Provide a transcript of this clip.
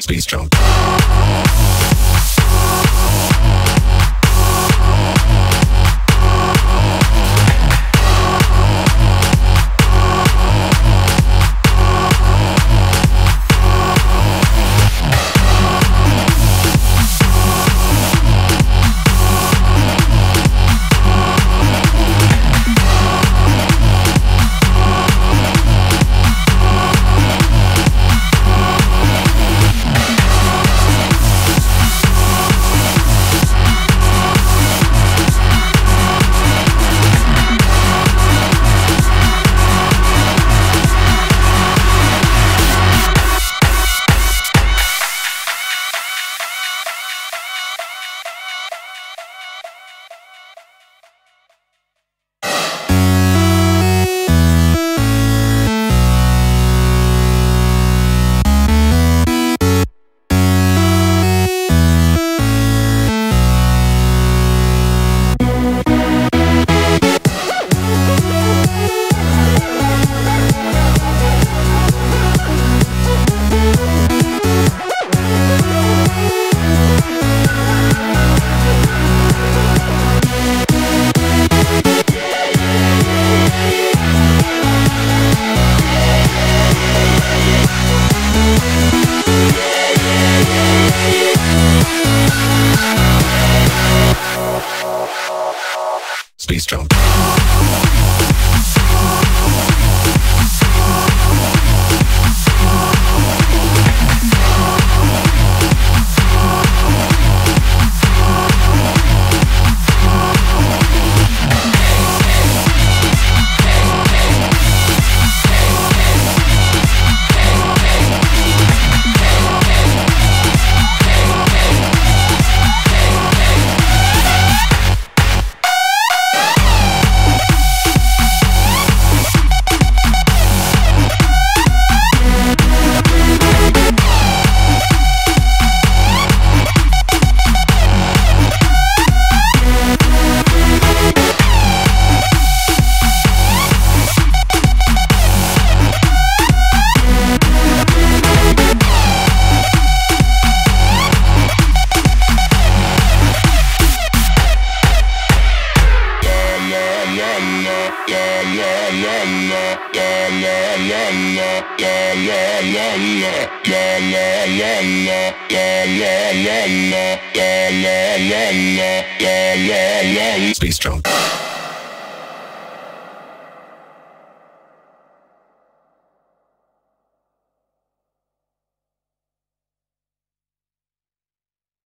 Space Jump. Space Jump. Space Jump.